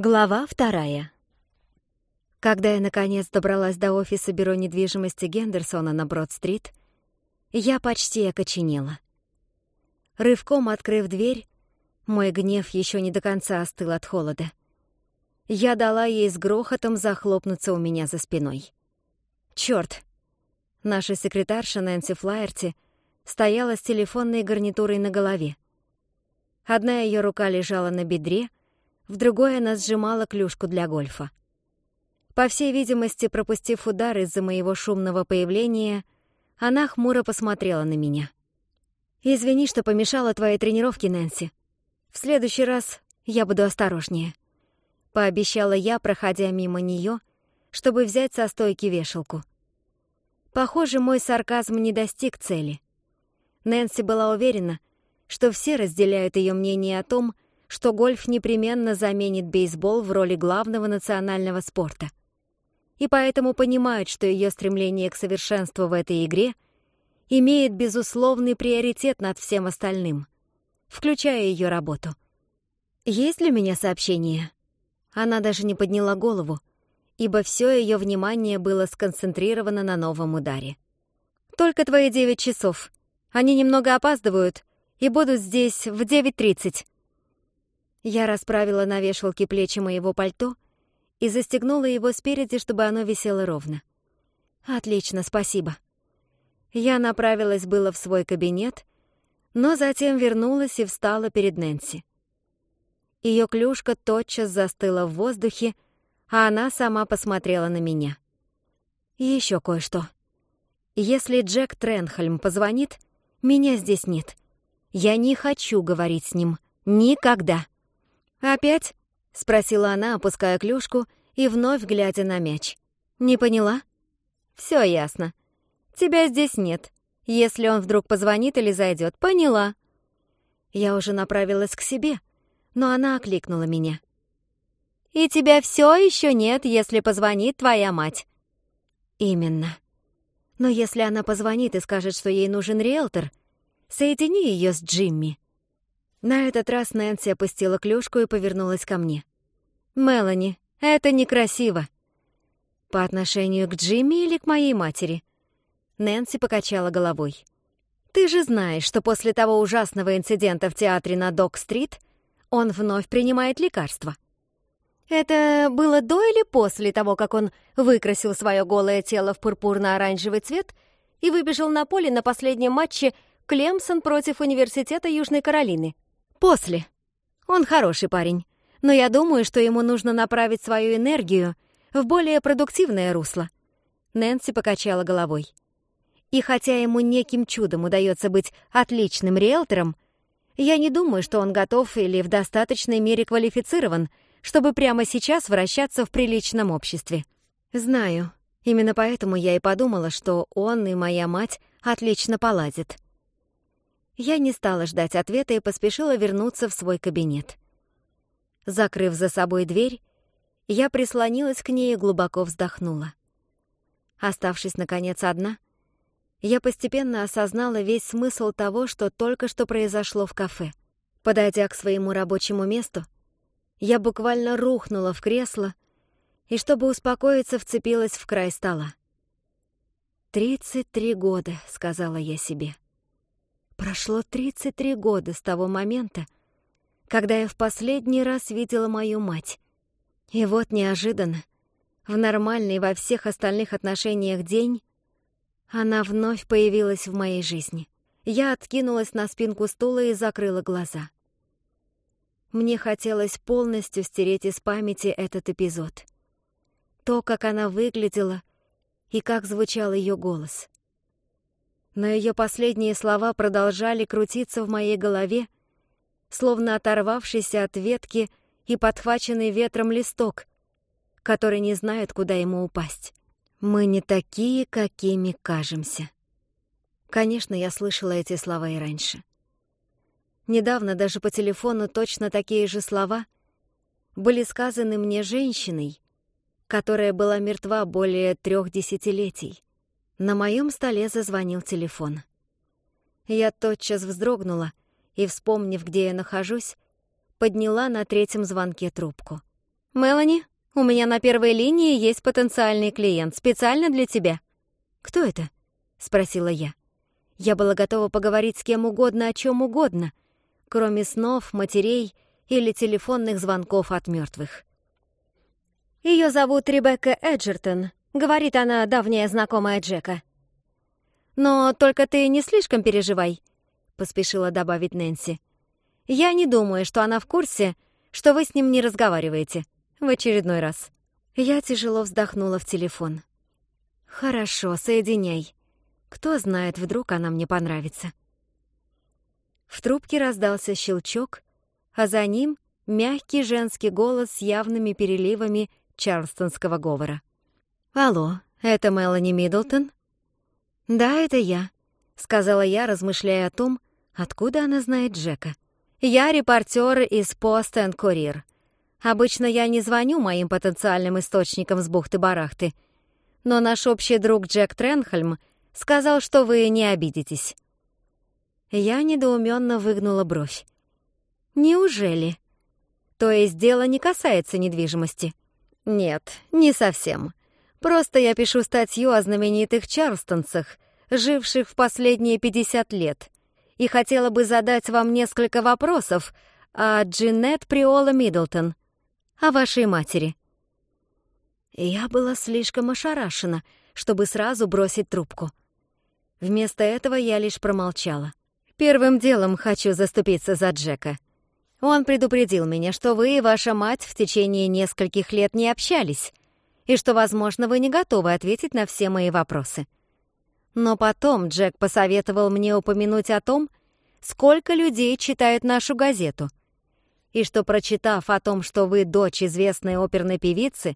Глава вторая. Когда я, наконец, добралась до офиса Бюро недвижимости Гендерсона на Брод-стрит, я почти окоченела. Рывком открыв дверь, мой гнев еще не до конца остыл от холода. Я дала ей с грохотом захлопнуться у меня за спиной. Черт! Наша секретарша Нэнси Флаерти стояла с телефонной гарнитурой на голове. Одна ее рука лежала на бедре, в другое она сжимала клюшку для гольфа. По всей видимости, пропустив удар из-за моего шумного появления, она хмуро посмотрела на меня. «Извини, что помешала твоей тренировке, Нэнси. В следующий раз я буду осторожнее», — пообещала я, проходя мимо неё, чтобы взять со стойки вешалку. Похоже, мой сарказм не достиг цели. Нэнси была уверена, что все разделяют её мнение о том, что что гольф непременно заменит бейсбол в роли главного национального спорта. И поэтому понимает, что ее стремление к совершенству в этой игре имеет безусловный приоритет над всем остальным, включая ее работу. «Есть для меня сообщение?» Она даже не подняла голову, ибо все ее внимание было сконцентрировано на новом ударе. «Только твои девять часов. Они немного опаздывают и будут здесь в девять тридцать». Я расправила на вешалке плечи моего пальто и застегнула его спереди, чтобы оно висело ровно. «Отлично, спасибо». Я направилась было в свой кабинет, но затем вернулась и встала перед Нэнси. Ее клюшка тотчас застыла в воздухе, а она сама посмотрела на меня. И еще кое-что. Если Джек Тренхельм позвонит, меня здесь нет. Я не хочу говорить с ним. Никогда. «Опять?» — спросила она, опуская клюшку и вновь глядя на мяч. «Не поняла?» «Всё ясно. Тебя здесь нет. Если он вдруг позвонит или зайдёт, поняла». Я уже направилась к себе, но она окликнула меня. «И тебя всё ещё нет, если позвонит твоя мать». «Именно. Но если она позвонит и скажет, что ей нужен риэлтор, соедини её с Джимми». На этот раз Нэнси опустила клюшку и повернулась ко мне. «Мелани, это некрасиво!» «По отношению к Джимми или к моей матери?» Нэнси покачала головой. «Ты же знаешь, что после того ужасного инцидента в театре на Док-стрит он вновь принимает лекарства. Это было до или после того, как он выкрасил свое голое тело в пурпурно-оранжевый цвет и выбежал на поле на последнем матче Клемсон против Университета Южной Каролины?» После. Он хороший парень, но я думаю, что ему нужно направить свою энергию в более продуктивное русло. Нэнси покачала головой. И хотя ему неким чудом удается быть отличным риэлтором, я не думаю, что он готов или в достаточной мере квалифицирован, чтобы прямо сейчас вращаться в приличном обществе. Знаю. Именно поэтому я и подумала, что он и моя мать отлично поладят. Я не стала ждать ответа и поспешила вернуться в свой кабинет. Закрыв за собой дверь, я прислонилась к ней и глубоко вздохнула. Оставшись, наконец, одна, я постепенно осознала весь смысл того, что только что произошло в кафе. Подойдя к своему рабочему месту, я буквально рухнула в кресло и, чтобы успокоиться, вцепилась в край стола. «Тридцать три года», — сказала я себе. — Прошло 33 года с того момента, когда я в последний раз видела мою мать. И вот неожиданно, в нормальный во всех остальных отношениях день, она вновь появилась в моей жизни. Я откинулась на спинку стула и закрыла глаза. Мне хотелось полностью стереть из памяти этот эпизод. То, как она выглядела и как звучал ее голос но ее последние слова продолжали крутиться в моей голове, словно оторвавшийся от ветки и подхваченный ветром листок, который не знает, куда ему упасть. «Мы не такие, какими кажемся». Конечно, я слышала эти слова и раньше. Недавно даже по телефону точно такие же слова были сказаны мне женщиной, которая была мертва более трех десятилетий. На моем столе зазвонил телефон. Я тотчас вздрогнула и, вспомнив, где я нахожусь, подняла на третьем звонке трубку. «Мелани, у меня на первой линии есть потенциальный клиент, специально для тебя». «Кто это?» — спросила я. Я была готова поговорить с кем угодно о чем угодно, кроме снов, матерей или телефонных звонков от мертвых. Ее зовут Ребекка Эджертон. Говорит она, давняя знакомая Джека. «Но только ты не слишком переживай», — поспешила добавить Нэнси. «Я не думаю, что она в курсе, что вы с ним не разговариваете. В очередной раз». Я тяжело вздохнула в телефон. «Хорошо, соединяй. Кто знает, вдруг она мне понравится». В трубке раздался щелчок, а за ним мягкий женский голос с явными переливами чарлстонского говора. «Алло, это Мелани Миддлтон?» «Да, это я», — сказала я, размышляя о том, откуда она знает Джека. «Я репортер из «Пост энд Курьер». Обычно я не звоню моим потенциальным источникам с бухты-барахты, но наш общий друг Джек Тренхельм сказал, что вы не обидитесь». Я недоуменно выгнула бровь. «Неужели?» «То есть дело не касается недвижимости?» «Нет, не совсем. Просто я пишу статью о знаменитых чарстонцах, живших в последние 50 лет, и хотела бы задать вам несколько вопросов о Джинет Приола Миддлтон, о вашей матери». Я была слишком ошарашена, чтобы сразу бросить трубку. Вместо этого я лишь промолчала. «Первым делом хочу заступиться за Джека. Он предупредил меня, что вы и ваша мать в течение нескольких лет не общались, и что, возможно, вы не готовы ответить на все мои вопросы. Но потом Джек посоветовал мне упомянуть о том, сколько людей читают нашу газету, и что, прочитав о том, что вы дочь известной оперной певицы,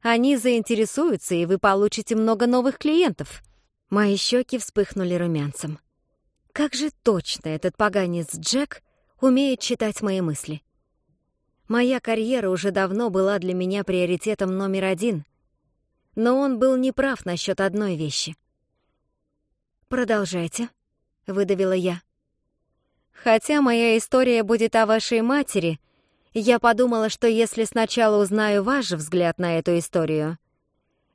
они заинтересуются, и вы получите много новых клиентов. Мои щеки вспыхнули румянцем. Как же точно этот поганец Джек умеет читать мои мысли. Моя карьера уже давно была для меня приоритетом номер один. Но он был неправ насчет одной вещи. «Продолжайте», — выдавила я. «Хотя моя история будет о вашей матери», я подумала, что если сначала узнаю ваш взгляд на эту историю,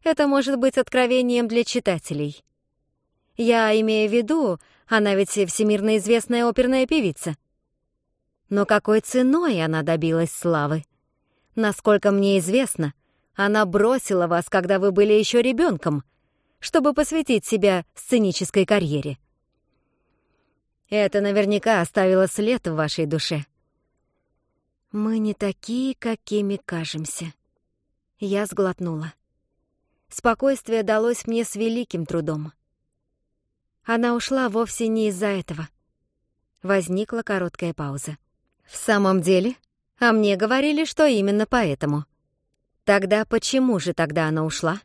это может быть откровением для читателей. Я имею в виду, она ведь всемирно известная оперная певица. Но какой ценой она добилась славы? Насколько мне известно, она бросила вас, когда вы были еще ребенком, чтобы посвятить себя сценической карьере. Это наверняка оставило след в вашей душе. Мы не такие, какими кажемся. Я сглотнула. Спокойствие далось мне с великим трудом. Она ушла вовсе не из-за этого. Возникла короткая пауза. «В самом деле? А мне говорили, что именно поэтому». «Тогда почему же тогда она ушла?»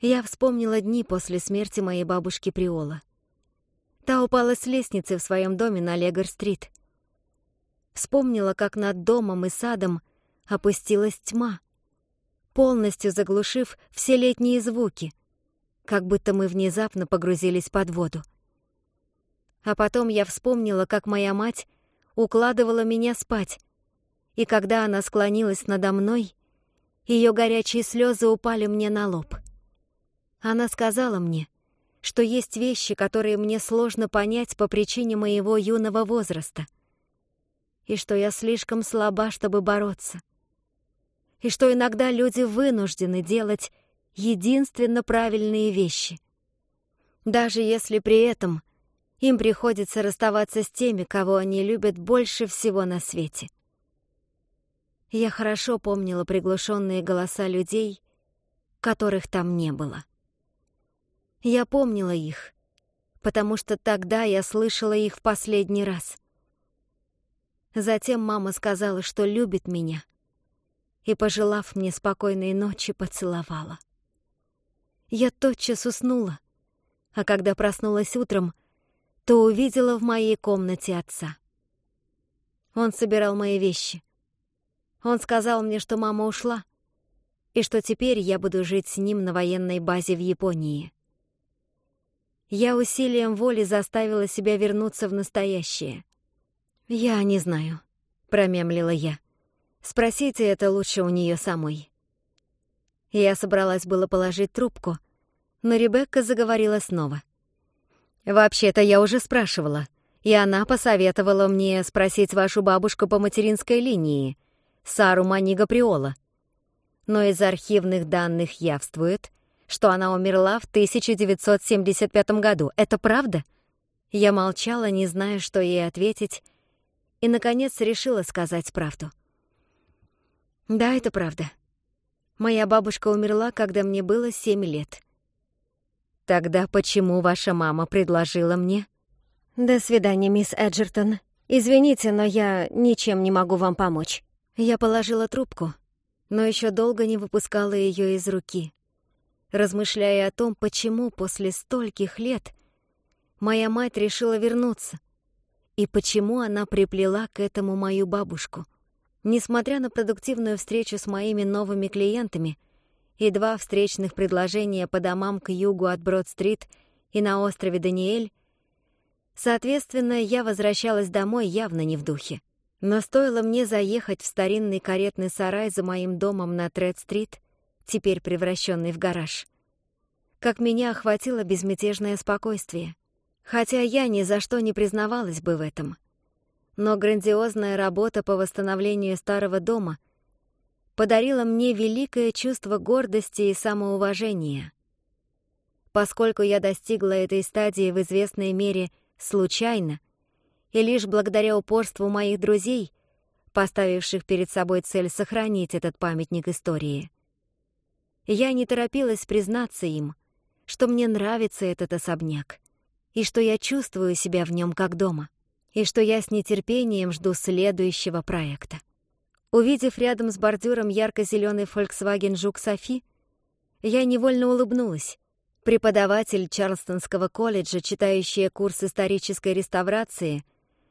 Я вспомнила дни после смерти моей бабушки Приола. Та упала с лестницы в своем доме на Легор-стрит. Вспомнила, как над домом и садом опустилась тьма, полностью заглушив все летние звуки, как будто мы внезапно погрузились под воду. А потом я вспомнила, как моя мать укладывала меня спать, и когда она склонилась надо мной, ее горячие слезы упали мне на лоб. Она сказала мне, что есть вещи, которые мне сложно понять по причине моего юного возраста, и что я слишком слаба, чтобы бороться, и что иногда люди вынуждены делать единственно правильные вещи, даже если при этом им приходится расставаться с теми, кого они любят больше всего на свете. Я хорошо помнила приглушенные голоса людей, которых там не было. Я помнила их, потому что тогда я слышала их в последний раз. Затем мама сказала, что любит меня, и, пожелав мне спокойной ночи, поцеловала. Я тотчас уснула, а когда проснулась утром — то увидела в моей комнате отца. Он собирал мои вещи. Он сказал мне, что мама ушла, и что теперь я буду жить с ним на военной базе в Японии. Я усилием воли заставила себя вернуться в настоящее. «Я не знаю», — промямлила я. «Спросите это лучше у нее самой». Я собралась было положить трубку, но Ребекка заговорила снова. Вообще-то я уже спрашивала, и она посоветовала мне спросить вашу бабушку по материнской линии, Сару Манига Приола. Но из архивных данных явствует, что она умерла в 1975 году. Это правда? Я молчала, не зная, что ей ответить, и, наконец, решила сказать правду. «Да, это правда. Моя бабушка умерла, когда мне было семь лет. Тогда почему ваша мама предложила мне? До свидания, мисс Эджертон. Извините, но я ничем не могу вам помочь. Я положила трубку, но еще долго не выпускала ее из руки, размышляя о том, почему после стольких лет моя мать решила вернуться и почему она приплела к этому мою бабушку. Несмотря на продуктивную встречу с моими новыми клиентами, и два встречных предложения по домам к югу от Брод-стрит и на острове Даниэль, соответственно, я возвращалась домой явно не в духе. Но стоило мне заехать в старинный каретный сарай за моим домом на Тред-стрит, теперь превращенный в гараж, как меня охватило безмятежное спокойствие. Хотя я ни за что не признавалась бы в этом. Но грандиозная работа по восстановлению старого дома — подарила мне великое чувство гордости и самоуважения. Поскольку я достигла этой стадии в известной мере случайно, и лишь благодаря упорству моих друзей, поставивших перед собой цель сохранить этот памятник истории, я не торопилась признаться им, что мне нравится этот особняк, и что я чувствую себя в нем как дома, и что я с нетерпением жду следующего проекта. Увидев рядом с бордюром ярко-зеленый Volkswagen «Жук Софи», я невольно улыбнулась. Преподаватель Чарлстонского колледжа, читающая курс исторической реставрации,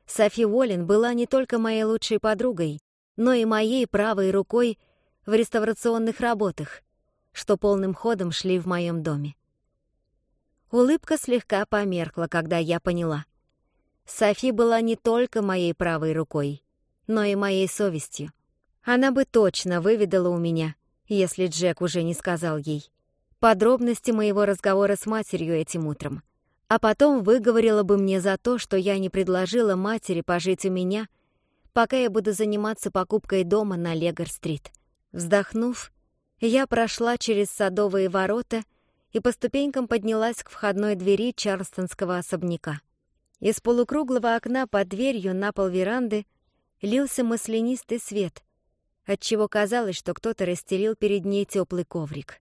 Софи Уоллен была не только моей лучшей подругой, но и моей правой рукой в реставрационных работах, что полным ходом шли в моем доме. Улыбка слегка померкла, когда я поняла. Софи была не только моей правой рукой, но и моей совестью. Она бы точно выведала у меня, если Джек уже не сказал ей, подробности моего разговора с матерью этим утром. А потом выговорила бы мне за то, что я не предложила матери пожить у меня, пока я буду заниматься покупкой дома на Легор-стрит. Вздохнув, я прошла через садовые ворота и по ступенькам поднялась к входной двери Чарльстонского особняка. Из полукруглого окна под дверью на пол веранды лился маслянистый свет, отчего казалось, что кто-то расстелил перед ней теплый коврик.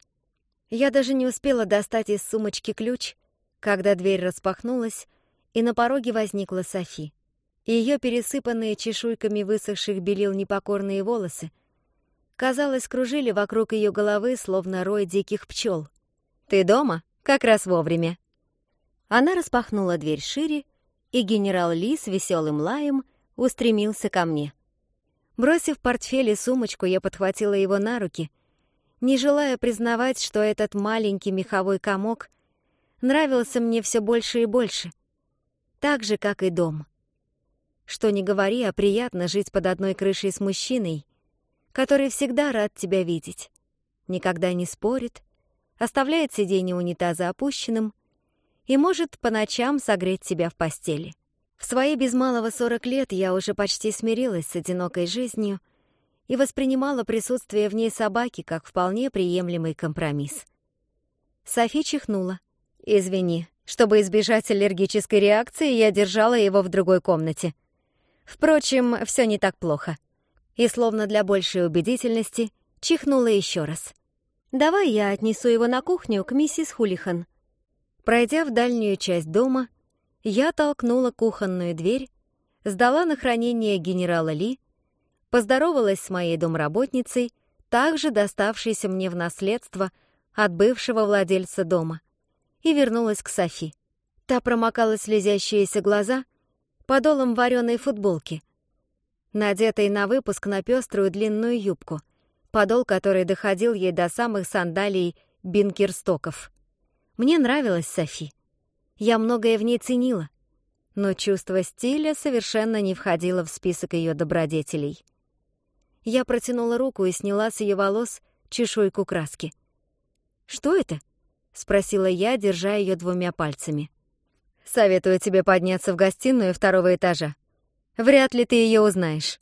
Я даже не успела достать из сумочки ключ, когда дверь распахнулась, и на пороге возникла Софи. Ее пересыпанные чешуйками высохших белил непокорные волосы, казалось, кружили вокруг ее головы, словно рой диких пчел. «Ты дома? Как раз вовремя!» Она распахнула дверь шире, и генерал Ли с веселым лаем устремился ко мне — Бросив портфель и сумочку, я подхватила его на руки, не желая признавать, что этот маленький меховой комок нравился мне все больше и больше, так же, как и дом. Что не говори, а приятно жить под одной крышей с мужчиной, который всегда рад тебя видеть, никогда не спорит, оставляет сиденье унитаза опущенным и может по ночам согреть тебя в постели. В свои без малого 40 лет я уже почти смирилась с одинокой жизнью и воспринимала присутствие в ней собаки как вполне приемлемый компромисс. Софи чихнула. «Извини, чтобы избежать аллергической реакции, я держала его в другой комнате. Впрочем, все не так плохо». И словно для большей убедительности, чихнула еще раз. «Давай я отнесу его на кухню к миссис Хулихан», Пройдя в дальнюю часть дома, Я толкнула кухонную дверь, сдала на хранение генерала Ли, поздоровалась с моей домработницей, также доставшейся мне в наследство от бывшего владельца дома, и вернулась к Софи. Та промокала слезящиеся глаза подолом вареной футболки, надетой на выпуск на пеструю длинную юбку, подол которой доходил ей до самых сандалий бинкерстоков. Мне нравилась Софи я многое в ней ценила, но чувство стиля совершенно не входило в список ее добродетелей. Я протянула руку и сняла с ее волос чешуйку краски. «Что это?» — спросила я, держа ее двумя пальцами. «Советую тебе подняться в гостиную второго этажа. Вряд ли ты ее узнаешь».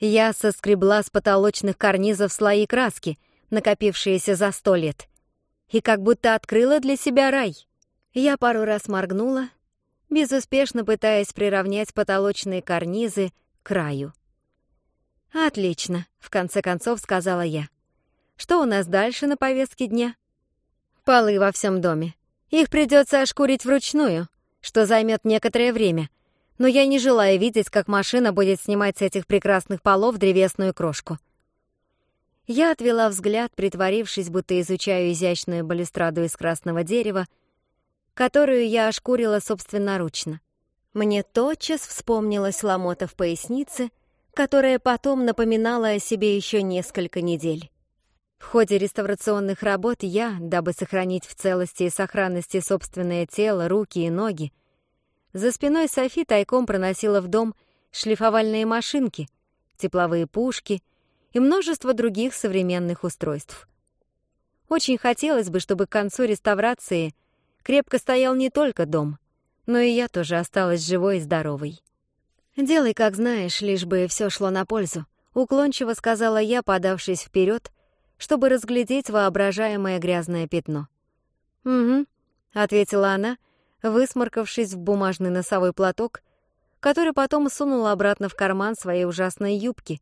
Я соскребла с потолочных карнизов слои краски, накопившиеся за сто лет, и как будто открыла для себя рай — Я пару раз моргнула, безуспешно пытаясь приравнять потолочные карнизы к краю. «Отлично», — в конце концов сказала я. «Что у нас дальше на повестке дня?» «Полы во всем доме. Их придется ошкурить вручную, что займет некоторое время, но я не желаю видеть, как машина будет снимать с этих прекрасных полов древесную крошку». Я отвела взгляд, притворившись, будто изучаю изящную балюстраду из красного дерева, которую я ошкурила собственноручно. Мне тотчас вспомнилась ломота в пояснице, которая потом напоминала о себе еще несколько недель. В ходе реставрационных работ я, дабы сохранить в целости и сохранности собственное тело, руки и ноги, за спиной Софи тайком проносила в дом шлифовальные машинки, тепловые пушки и множество других современных устройств. Очень хотелось бы, чтобы к концу реставрации крепко стоял не только дом, но и я тоже осталась живой и здоровой. «Делай, как знаешь, лишь бы все шло на пользу», — уклончиво сказала я, подавшись вперед, чтобы разглядеть воображаемое грязное пятно. «Угу», — ответила она, высморкавшись в бумажный носовой платок, который потом сунула обратно в карман своей ужасной юбки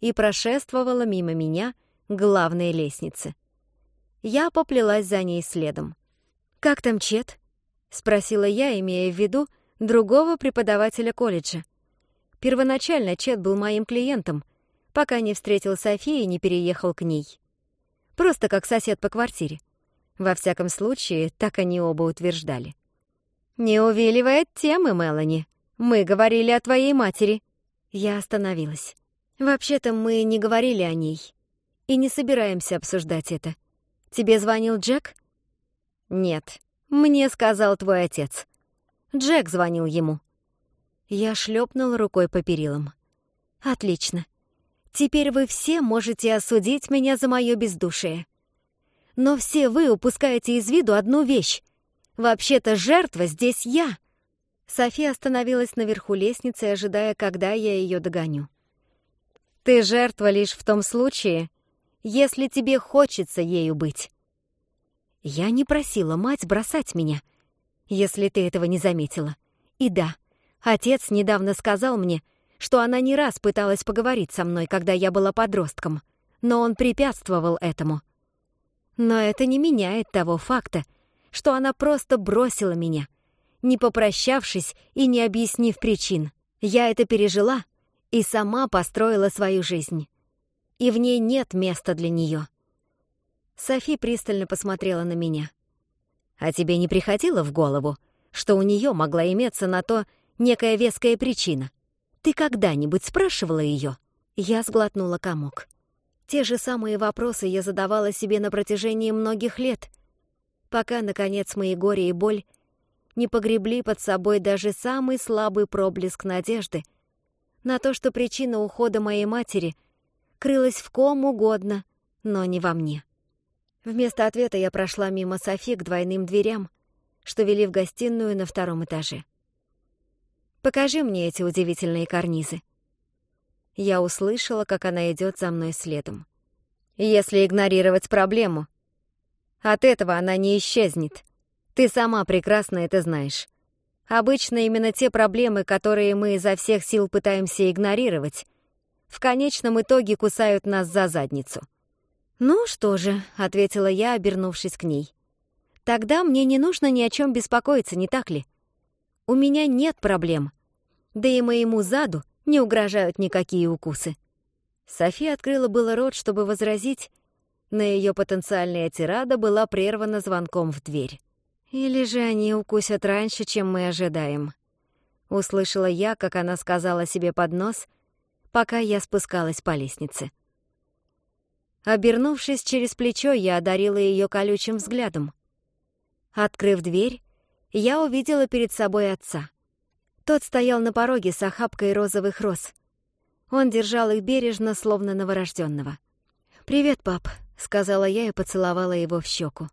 и прошествовала мимо меня к главной лестнице. Я поплелась за ней следом. «Как там Чет?» — спросила я, имея в виду другого преподавателя колледжа. Первоначально Чет был моим клиентом, пока не встретил Софи и не переехал к ней. Просто как сосед по квартире. Во всяком случае, так они оба утверждали. «Не увиливает темы, Мелани. Мы говорили о твоей матери». Я остановилась. «Вообще-то мы не говорили о ней. И не собираемся обсуждать это. Тебе звонил Джек?» «Нет, мне сказал твой отец. Джек звонил ему». Я шлепнул рукой по перилам. «Отлично. Теперь вы все можете осудить меня за мое бездушие. Но все вы упускаете из виду одну вещь. Вообще-то жертва здесь я». София остановилась наверху лестницы, ожидая, когда я ее догоню. «Ты жертва лишь в том случае, если тебе хочется ею быть». Я не просила мать бросать меня, если ты этого не заметила. И да, отец недавно сказал мне, что она не раз пыталась поговорить со мной, когда я была подростком, но он препятствовал этому. Но это не меняет того факта, что она просто бросила меня, не попрощавшись и не объяснив причин. Я это пережила и сама построила свою жизнь. И в ней нет места для нее. Софи пристально посмотрела на меня. «А тебе не приходило в голову, что у нее могла иметься на то некая веская причина? Ты когда-нибудь спрашивала ее?» Я сглотнула комок. Те же самые вопросы я задавала себе на протяжении многих лет, пока, наконец, мои горе и боль не погребли под собой даже самый слабый проблеск надежды на то, что причина ухода моей матери крылась в ком угодно, но не во мне. Вместо ответа я прошла мимо Софи к двойным дверям, что вели в гостиную на втором этаже. «Покажи мне эти удивительные карнизы». Я услышала, как она идет за мной следом. «Если игнорировать проблему, от этого она не исчезнет. Ты сама прекрасно это знаешь. Обычно именно те проблемы, которые мы изо всех сил пытаемся игнорировать, в конечном итоге кусают нас за задницу». «Ну что же», — ответила я, обернувшись к ней. «Тогда мне не нужно ни о чем беспокоиться, не так ли? У меня нет проблем. Да и моему заду не угрожают никакие укусы». София открыла было рот, чтобы возразить, но ее потенциальная тирада была прервана звонком в дверь. «Или же они укусят раньше, чем мы ожидаем», — услышала я, как она сказала себе под нос, пока я спускалась по лестнице. Обернувшись через плечо, я одарила ее колючим взглядом. Открыв дверь, я увидела перед собой отца. Тот стоял на пороге с охапкой розовых роз. Он держал их бережно, словно новорожденного. «Привет, пап», — сказала я и поцеловала его в щеку.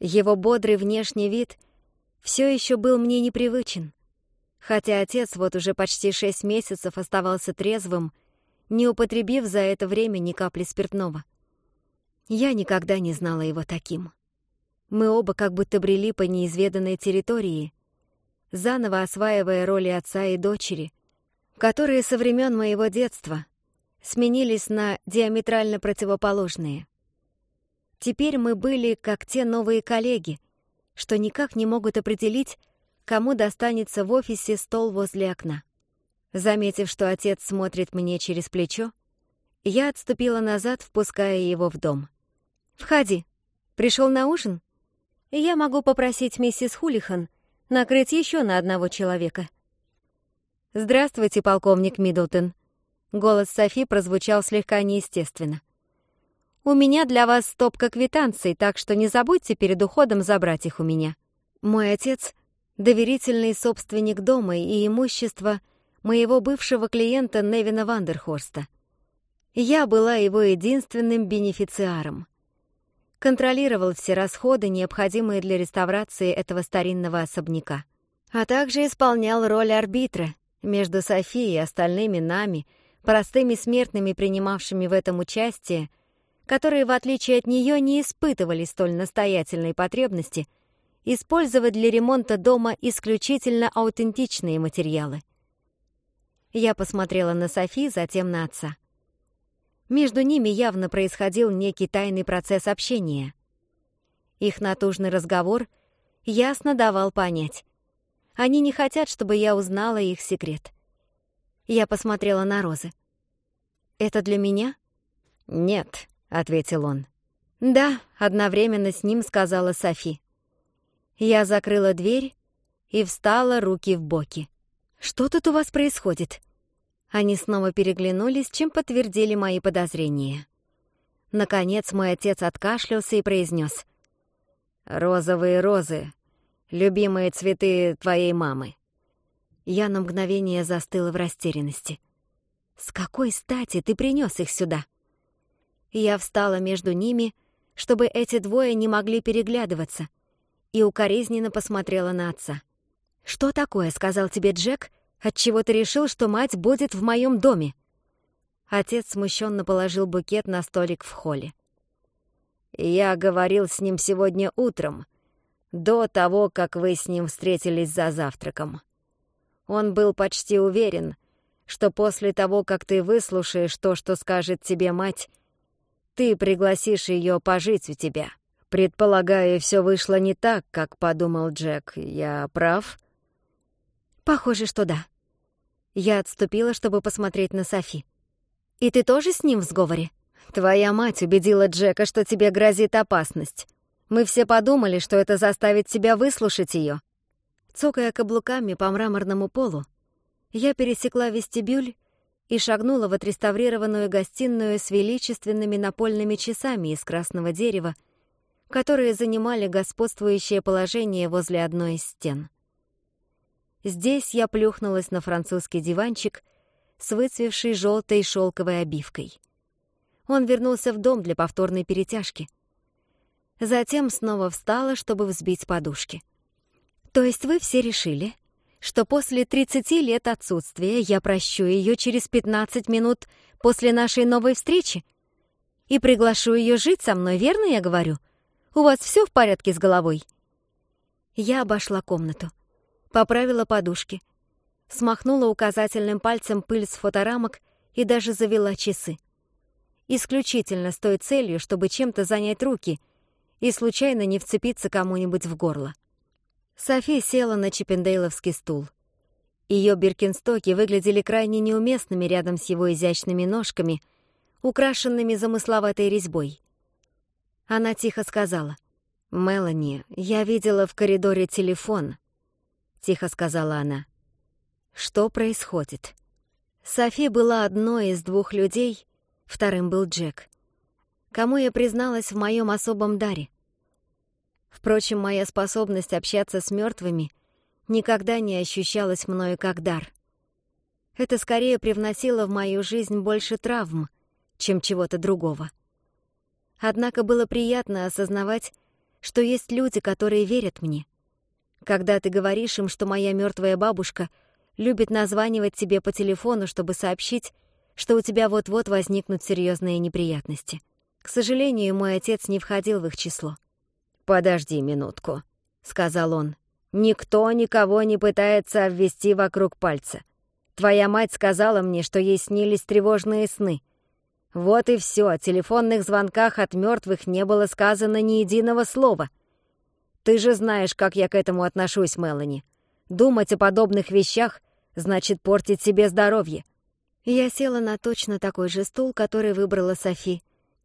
Его бодрый внешний вид все еще был мне непривычен. Хотя отец вот уже почти шесть месяцев оставался трезвым не употребив за это время ни капли спиртного. Я никогда не знала его таким. Мы оба как будто брели по неизведанной территории, заново осваивая роли отца и дочери, которые со времен моего детства сменились на диаметрально противоположные. Теперь мы были как те новые коллеги, что никак не могут определить, кому достанется в офисе стол возле окна. Заметив, что отец смотрит мне через плечо, я отступила назад, впуская его в дом. «Входи. Пришел на ужин? Я могу попросить миссис Хулихан накрыть еще на одного человека». «Здравствуйте, полковник Миддлтон». Голос Софи прозвучал слегка неестественно. «У меня для вас стопка квитанций, так что не забудьте перед уходом забрать их у меня». Мой отец — доверительный собственник дома и имущества — моего бывшего клиента Невина Вандерхорста. Я была его единственным бенефициаром. Контролировал все расходы, необходимые для реставрации этого старинного особняка. А также исполнял роль арбитра между Софией и остальными нами, простыми смертными, принимавшими в этом участие, которые, в отличие от нее, не испытывали столь настоятельной потребности использовать для ремонта дома исключительно аутентичные материалы — я посмотрела на Софи, затем на отца. Между ними явно происходил некий тайный процесс общения. Их натужный разговор ясно давал понять. Они не хотят, чтобы я узнала их секрет. Я посмотрела на Розы. «Это для меня?» «Нет», — ответил он. «Да», — одновременно с ним сказала Софи. Я закрыла дверь и встала руки в боки. «Что тут у вас происходит?» Они снова переглянулись, чем подтвердили мои подозрения. Наконец мой отец откашлялся и произнес. «Розовые розы, любимые цветы твоей мамы». Я на мгновение застыла в растерянности. «С какой стати ты принес их сюда?» Я встала между ними, чтобы эти двое не могли переглядываться, и укоризненно посмотрела на отца. «Что такое?» — сказал тебе Джек, отчего ты решил, что мать будет в моем доме. Отец смущенно положил букет на столик в холле. «Я говорил с ним сегодня утром, до того, как вы с ним встретились за завтраком. Он был почти уверен, что после того, как ты выслушаешь то, что скажет тебе мать, ты пригласишь ее пожить у тебя». Предполагаю, все вышло не так, как подумал Джек. Я прав? «Похоже, что да». Я отступила, чтобы посмотреть на Софи. «И ты тоже с ним в сговоре?» «Твоя мать убедила Джека, что тебе грозит опасность. Мы все подумали, что это заставит тебя выслушать ее. Цокая каблуками по мраморному полу, я пересекла вестибюль и шагнула в отреставрированную гостиную с величественными напольными часами из красного дерева, которые занимали господствующее положение возле одной из стен. Здесь я плюхнулась на французский диванчик с выцвевшей желтой шелковой обивкой. Он вернулся в дом для повторной перетяжки. Затем снова встала, чтобы взбить подушки. «То есть вы все решили, что после 30 лет отсутствия я прощу ее через 15 минут после нашей новой встречи?» и приглашу ее жить со мной, верно я говорю? У вас все в порядке с головой?» Я обошла комнату поправила подушки, смахнула указательным пальцем пыль с фоторамок и даже завела часы. Исключительно с той целью, чтобы чем-то занять руки и случайно не вцепиться кому-нибудь в горло. София села на чипендейловский стул. Ее биркинстоки выглядели крайне неуместными рядом с его изящными ножками, украшенными замысловатой резьбой. Она тихо сказала, «Мелани, я видела в коридоре телефон тихо сказала она. Что происходит? Софи была одной из двух людей, вторым был Джек. Кому я призналась в моем особом даре? Впрочем, моя способность общаться с мертвыми никогда не ощущалась мною как дар. Это скорее привносило в мою жизнь больше травм, чем чего-то другого. Однако было приятно осознавать, что есть люди, которые верят мне, когда ты говоришь им, что моя мертвая бабушка любит названивать тебе по телефону, чтобы сообщить, что у тебя вот-вот возникнут серьезные неприятности. К сожалению, мой отец не входил в их число. «Подожди минутку», — сказал он. «Никто никого не пытается обвести вокруг пальца. Твоя мать сказала мне, что ей снились тревожные сны. Вот и все, о телефонных звонках от мертвых не было сказано ни единого слова». Ты же знаешь, как я к этому отношусь, Мелани. Думать о подобных вещах значит портить себе здоровье. Я села на точно такой же стул, который выбрала Софи,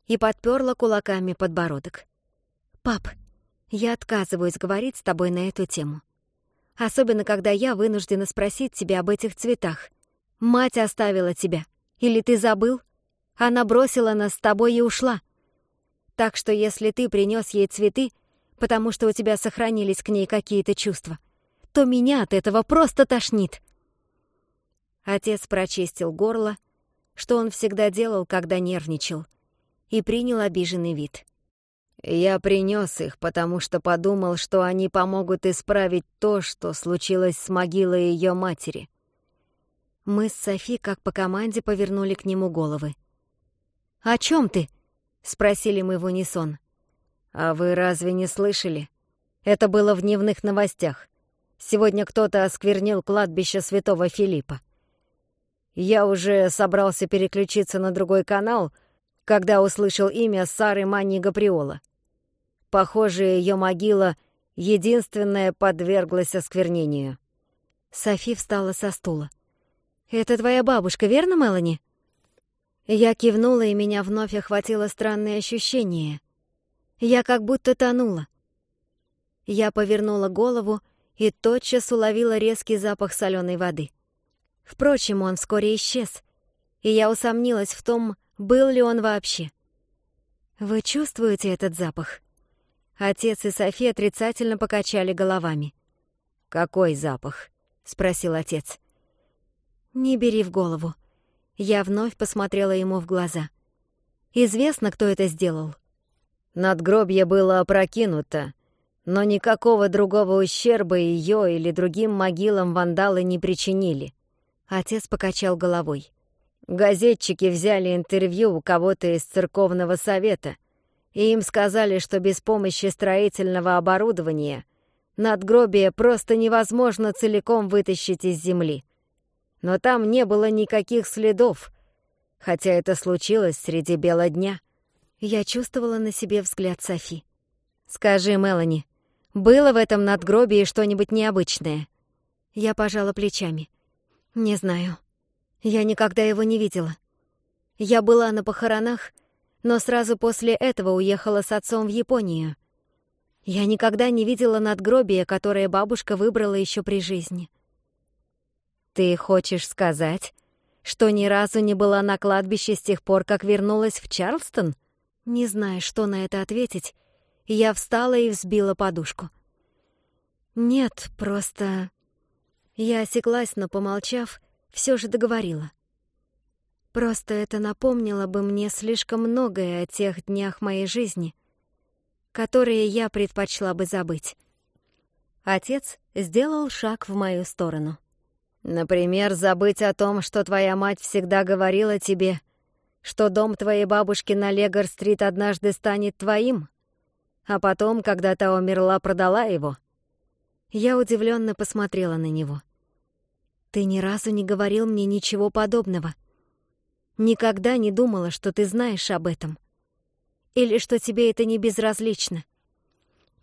и подперла кулаками подбородок. «Пап, я отказываюсь говорить с тобой на эту тему. Особенно, когда я вынуждена спросить тебя об этих цветах. Мать оставила тебя. Или ты забыл? Она бросила нас с тобой и ушла. Так что если ты принес ей цветы, — потому что у тебя сохранились к ней какие-то чувства, то меня от этого просто тошнит». Отец прочистил горло, что он всегда делал, когда нервничал, и принял обиженный вид. «Я принёс их, потому что подумал, что они помогут исправить то, что случилось с могилой её матери». Мы с Софи, как по команде, повернули к нему головы. «О чём ты?» — спросили мы в унисон. А вы разве не слышали? Это было в дневных новостях. Сегодня кто-то осквернил кладбище святого Филиппа. Я уже собрался переключиться на другой канал, когда услышал имя Сары Манни Гаприола. Похоже, ее могила единственная подверглась осквернению. Софи встала со стула. «Это твоя бабушка, верно, Мелани?» Я кивнула, и меня вновь охватило странное ощущение, я как будто тонула. Я повернула голову и тотчас уловила резкий запах соленой воды. Впрочем, он вскоре исчез, и я усомнилась в том, был ли он вообще. «Вы чувствуете этот запах?» Отец и София отрицательно покачали головами. «Какой запах?» — спросил отец. «Не бери в голову». Я вновь посмотрела ему в глаза. «Известно, кто это сделал?» Надгробье было опрокинуто, но никакого другого ущерба ее или другим могилам вандалы не причинили. Отец покачал головой. Газетчики взяли интервью у кого-то из церковного совета, и им сказали, что без помощи строительного оборудования надгробие просто невозможно целиком вытащить из земли. Но там не было никаких следов, хотя это случилось среди бела дня. Я чувствовала на себе взгляд Софи. «Скажи, Мелани, было в этом надгробии что-нибудь необычное?» Я пожала плечами. «Не знаю. Я никогда его не видела. Я была на похоронах, но сразу после этого уехала с отцом в Японию. Я никогда не видела надгробие, которое бабушка выбрала еще при жизни». «Ты хочешь сказать, что ни разу не была на кладбище с тех пор, как вернулась в Чарлстон?» Не зная, что на это ответить, я встала и взбила подушку. «Нет, просто...» Я осеклась, но, помолчав, все же договорила. Просто это напомнило бы мне слишком многое о тех днях моей жизни, которые я предпочла бы забыть. Отец сделал шаг в мою сторону. «Например, забыть о том, что твоя мать всегда говорила тебе, что дом твоей бабушки на Легор-стрит однажды станет твоим, а потом, когда та умерла, продала его. Я удивлённо посмотрела на него. Ты ни разу не говорил мне ничего подобного. Никогда не думала, что ты знаешь об этом. Или что тебе это не безразлично.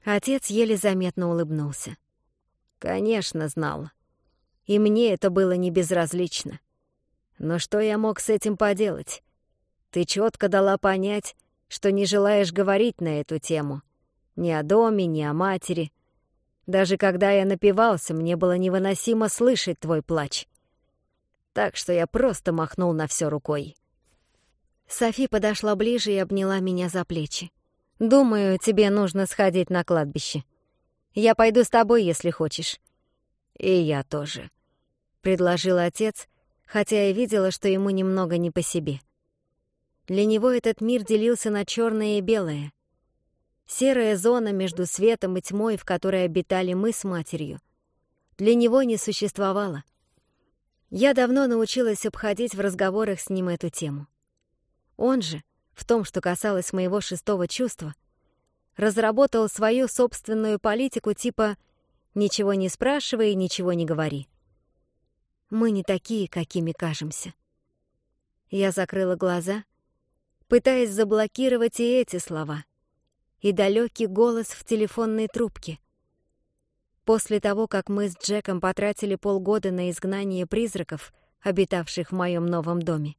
Отец еле заметно улыбнулся. Конечно, знал. И мне это было не безразлично. Но что я мог с этим поделать? Ты четко дала понять, что не желаешь говорить на эту тему. Ни о доме, ни о матери. Даже когда я напивался, мне было невыносимо слышать твой плач. Так что я просто махнул на все рукой. Софи подошла ближе и обняла меня за плечи. «Думаю, тебе нужно сходить на кладбище. Я пойду с тобой, если хочешь». «И я тоже», — предложил отец, хотя я видела, что ему немного не по себе. «Я для него этот мир делился на черное и белое. Серая зона между светом и тьмой, в которой обитали мы с матерью, для него не существовала. Я давно научилась обходить в разговорах с ним эту тему. Он же, в том, что касалось моего шестого чувства, разработал свою собственную политику типа «ничего не спрашивай ничего не говори». Мы не такие, какими кажемся. Я закрыла глаза пытаясь заблокировать и эти слова, и далёкий голос в телефонной трубке. После того, как мы с Джеком потратили полгода на изгнание призраков, обитавших в моем новом доме,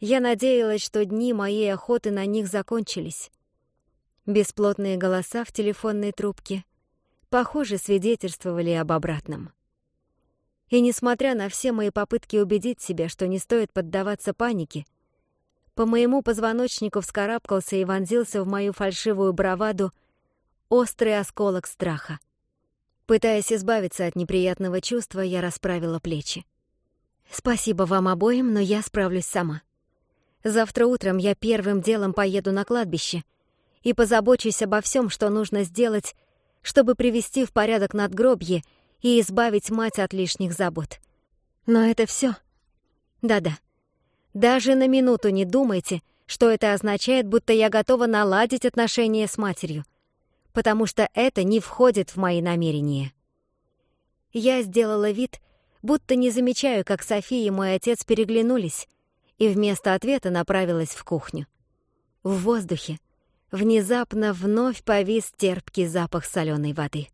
я надеялась, что дни моей охоты на них закончились. Бесплотные голоса в телефонной трубке, похоже, свидетельствовали об обратном. И несмотря на все мои попытки убедить себя, что не стоит поддаваться панике, по моему позвоночнику вскарабкался и вонзился в мою фальшивую браваду острый осколок страха. Пытаясь избавиться от неприятного чувства, я расправила плечи. «Спасибо вам обоим, но я справлюсь сама. Завтра утром я первым делом поеду на кладбище и позабочусь обо всем, что нужно сделать, чтобы привести в порядок надгробье и избавить мать от лишних забот. Но это все. Да-да». Даже на минуту не думайте, что это означает, будто я готова наладить отношения с матерью, потому что это не входит в мои намерения. Я сделала вид, будто не замечаю, как София и мой отец переглянулись, и вместо ответа направилась в кухню. В воздухе внезапно вновь повис терпкий запах соленой воды.